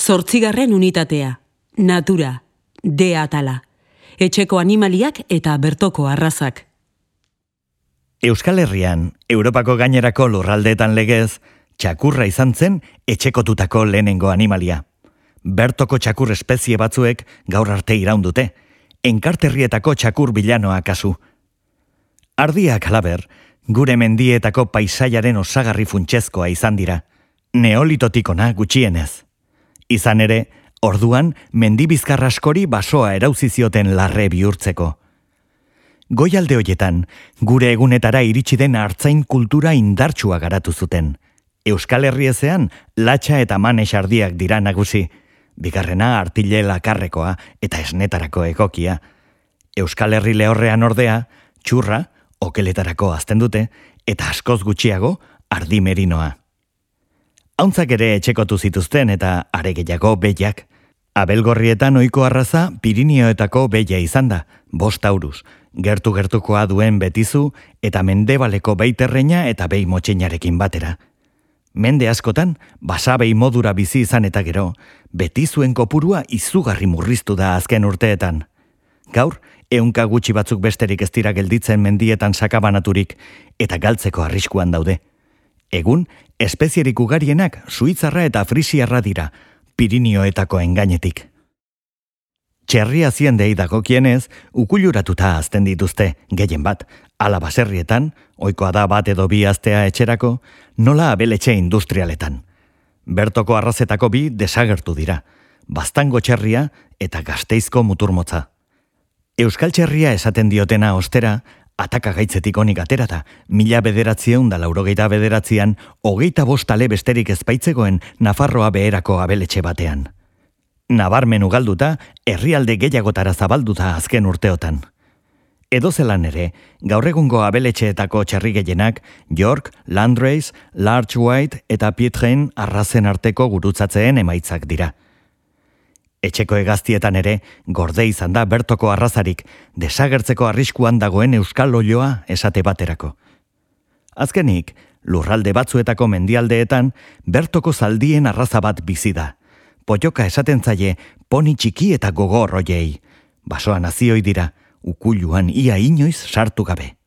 Zortzigarren unitatea, natura, de atala, etxeko animaliak eta bertoko arrazak. Euskal Herrian, Europako gainerako lurraldeetan legez, txakurra izan zen etxekotutako lehenengo animalia. Bertoko txakur espezie batzuek gaur arte iraundute, enkarterrietako txakur bilanoa kasu. Ardiak halaber, gure mendietako paisaiaren osagarri funtsezkoa izan dira, neolitotikona gutxienez. Izan ere, orduan mendibizkar askori basoa erauzizioten larre bihurtzeko. Goialde hoietan, gure egunetara iritsi den hartzain kultura indartsua garatu zuten. Euskal Herriezean, latxa eta manes ardiak dira nagusi, bigarrena artile lakarrekoa eta esnetarako egokia. Euskal Herri lehorrean ordea, txurra, okeletarako azten dute, eta askoz gutxiago, ardimerinoa. Hauntzak ere etxekotu zituzten eta aregeiago behiak. Abelgorrietan oiko arraza Pirinioetako beia izan da, bost auruz, gertu-gertukoa duen betizu eta mendebaleko beiterreina eta behi motxeinarekin batera. Mende askotan, basabei modura bizi izan eta gero, betizuen kopurua izugarri murriztu da azken urteetan. Gaur, eunka gutxi batzuk besterik ez dira gelditzen mendietan sakabanaturik eta galtzeko arriskuan daude. Egun, espezierik ugarienak suitzarra eta frisiarra dira, Pirinioetako engainetik. Txerria zien dei dagokienez, ukuluratuta azten dituzte, gehien bat, ala baserrietan, oikoa da bat edo bi astea etxerako, nola abeletxe industrialetan. Bertoko arrazetako bi desagertu dira, bastango txerria eta gazteizko muturmotza. Euskal txerria esaten diotena ostera, ataka gaitzetik onik aterata, mila bederatzieun da laurogeita bederatzean, hogeita bostale besterik ezpaitzegoen Nafarroa beherako abeletxe batean. Nabarmen ugalduta, herrialde gehiagotara zabalduta azken urteotan. Edo zelan ere, gaur egungo abeletxeetako txerri gehienak, York, Landrace, Large White eta Pietren arrazen arteko gurutzatzeen emaitzak dira. Etxeko egaztietan ere, gorde izan da bertoko arrazarik, desagertzeko arriskuan dagoen euskal olioa esate baterako. Azkenik, lurralde batzuetako mendialdeetan, bertoko zaldien arraza bat bizi da. Poioka esaten zaie, poni txiki eta gogor oiei. Basoan azioi dira, ukuluan ia inoiz sartu gabe.